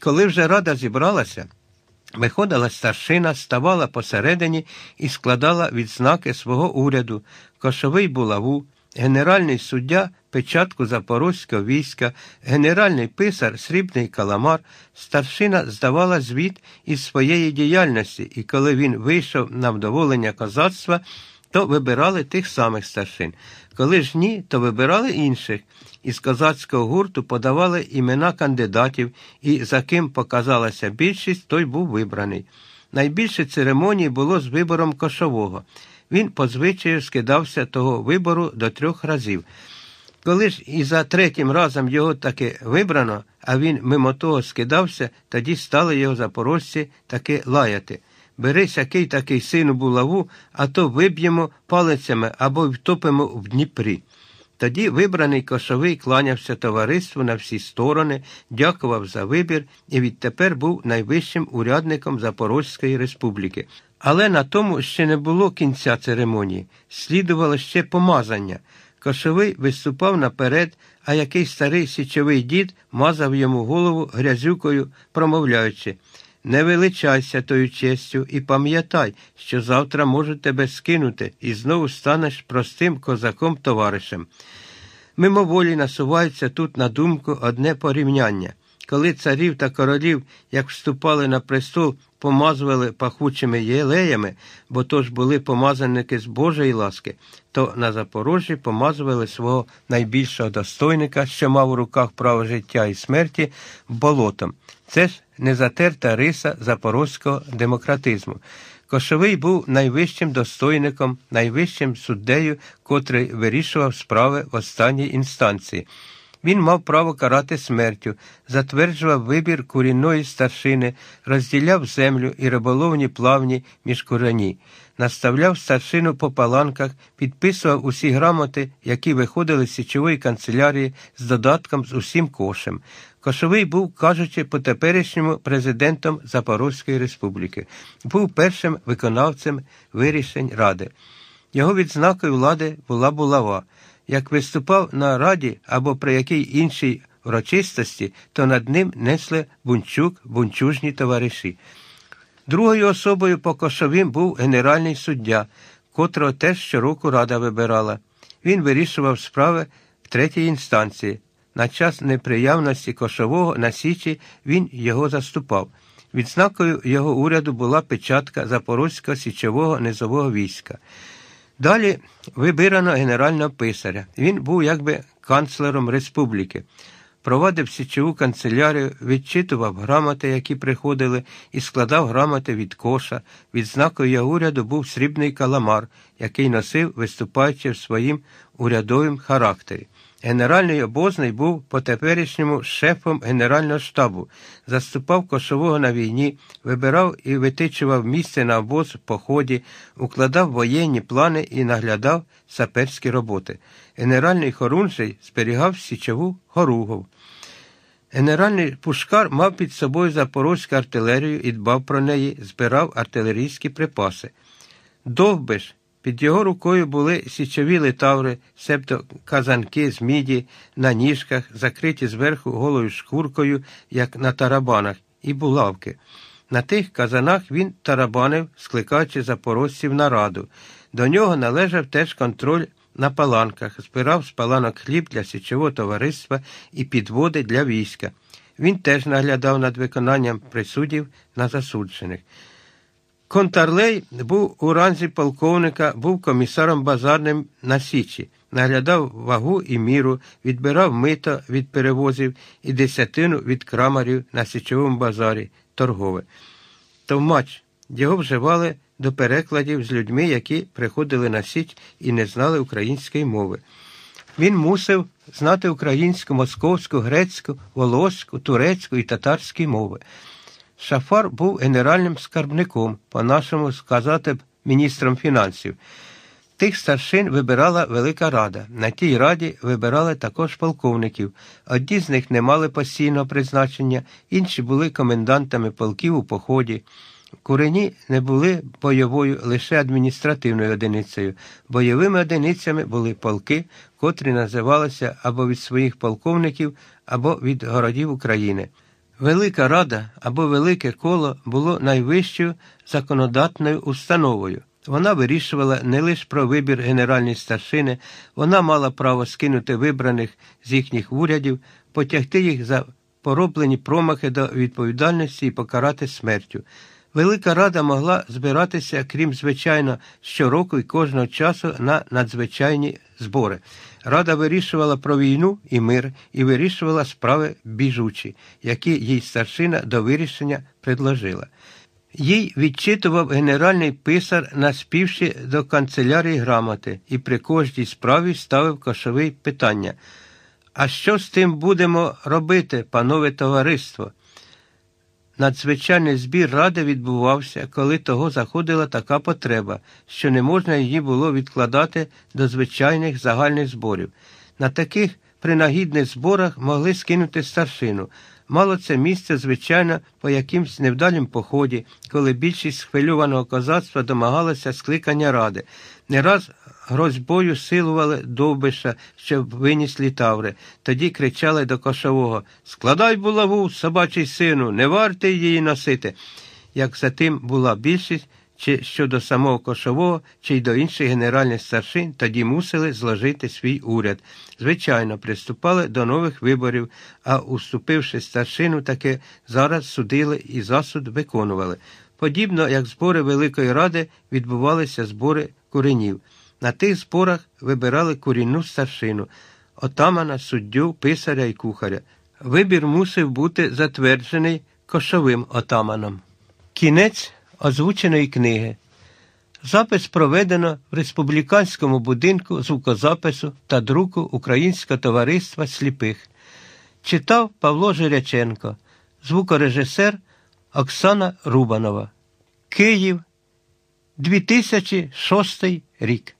Коли вже рада зібралася, виходила старшина, ставала посередині і складала відзнаки свого уряду, кошовий булаву, генеральний суддя печатку запорозького війська, генеральний писар, срібний каламар, старшина здавала звіт із своєї діяльності, і коли він вийшов на вдоволення козацтва, то вибирали тих самих старшин. Коли ж ні, то вибирали інших. Із козацького гурту подавали імена кандидатів, і за ким показалася більшість, той був вибраний. Найбільше церемоній було з вибором кошового. Він по звичаю скидався того вибору до трьох разів. Коли ж і за третім разом його таки вибрано, а він мимо того скидався, тоді стали його запорожці таки лаяти. Бери сякий такий сину булаву, а то виб'ємо палицями або втопимо в Дніпрі. Тоді вибраний кошовий кланявся товариству на всі сторони, дякував за вибір і відтепер був найвищим урядником Запорозької республіки. Але на тому ще не було кінця церемонії, слідувало ще помазання. Кошовий виступав наперед, а якийсь старий січовий дід мазав йому голову грязюкою, промовляючи не величайся тою честю і пам'ятай, що завтра можуть тебе скинути і знову станеш простим козаком товаришем. Мимоволі насувається тут на думку одне порівняння. Коли царів та королів, як вступали на престол, помазували пахучими єлеями, бо то ж були помазанники з Божої ласки, то на Запорожжі помазували свого найбільшого достойника, що мав у руках право життя і смерті, болотом. Це ж незатерта риса запорозького демократизму. Кошовий був найвищим достойником, найвищим суддею, котрий вирішував справи в останній інстанції. Він мав право карати смертю, затверджував вибір курінної старшини, розділяв землю і риболовні плавні між курані, наставляв старшину по паланках, підписував усі грамоти, які виходили з січової канцелярії з додатком з усім кошем. Кошовий був, кажучи, по теперішньому президентом Запорозької республіки, був першим виконавцем вирішень ради. Його відзнакою влади була булава. Як виступав на раді або при якій іншій урочистості, то над ним несли бунчук, бунчужні товариші. Другою особою по кошовим був генеральний суддя, котрого теж щороку рада вибирала. Він вирішував справи в третій інстанції. На час неприявності кошового на Січі він його заступав. Відзнакою його уряду була печатка Запорозького січового низового війська. Далі вибирано генерального писаря. Він був якби канцлером республіки. Провадив січову канцелярію, відчитував грамоти, які приходили, і складав грамоти від коша. Відзнакою його уряду був срібний каламар, який носив, виступаючи в своїм урядовим характері. Генеральний обозний був по теперішньому шефом Генерального штабу, заступав кошового на війні, вибирав і витичував місце на обоз в поході, укладав воєнні плани і наглядав саперські роботи. Генеральний хорунжий зберігав січову хоругов. Генеральний пушкар мав під собою запорозьку артилерію і дбав про неї, збирав артилерійські припаси. Довбиш під його рукою були січові литаври, себто казанки з міді на ніжках, закриті зверху голою шкуркою, як на тарабанах, і булавки. На тих казанах він тарабанив, скликаючи запорожців на раду. До нього належав теж контроль на паланках, збирав з паланок хліб для січового товариства і підводи для війська. Він теж наглядав над виконанням присудів на засуджених. Контарлей був у ранзі полковника, був комісаром базарним на Січі, наглядав вагу і міру, відбирав мито від перевозів і десятину від крамарів на січовому базарі торгове. Товмач його вживали до перекладів з людьми, які приходили на Січ і не знали української мови. Він мусив знати українську, московську, грецьку, волоську, турецьку і татарські мови. Шафар був генеральним скарбником, по-нашому сказати б міністром фінансів. Тих старшин вибирала Велика Рада. На тій раді вибирали також полковників. Одні з них не мали постійного призначення, інші були комендантами полків у поході. Курені не були бойовою лише адміністративною одиницею. Бойовими одиницями були полки, котрі називалися або від своїх полковників, або від городів України. Велика Рада або Велике коло було найвищою законодатною установою. Вона вирішувала не лише про вибір генеральної старшини, вона мала право скинути вибраних з їхніх урядів, потягти їх за пороблені промахи до відповідальності і покарати смертю. Велика Рада могла збиратися, крім звичайно, щороку і кожного часу на надзвичайні збори. Рада вирішувала про війну і мир і вирішувала справи біжучі, які їй старшина до вирішення предложила. Їй відчитував генеральний писар, наспівши до канцелярії грамоти, і при кожній справі ставив кошовий питання. А що з тим будемо робити, панове товариство? Надзвичайний збір ради відбувався, коли того заходила така потреба, що не можна її було відкладати до звичайних загальних зборів. На таких принагідних зборах могли скинути старшину. Мало це місце, звичайно, по якимсь невдалім поході, коли більшість схвильованого козацтва домагалася скликання ради. Не раз грозьбою силували довбиша, щоб виніс літаври. Тоді кричали до кошового Складай булаву, собачий сину, не варте її носити. Як за тим була більшість, чи щодо самого кошового, чи й до інших генеральних старшин, тоді мусили зложити свій уряд. Звичайно, приступали до нових виборів, а уступивши старшину, таки зараз судили і засуд виконували. Подібно як збори Великої Ради відбувалися збори куренів. На тих зборах вибирали курінну старшину, отамана, суддю, писаря і кухаря. Вибір мусив бути затверджений кошовим отаманом. Кінець озвученої книги. Запис проведено в республіканському будинку звукозапису та друку Українського товариства сліпих. Читав Павло Жиряченко, звукорежисер Оксана Рубанова. Київ, 2006 рік.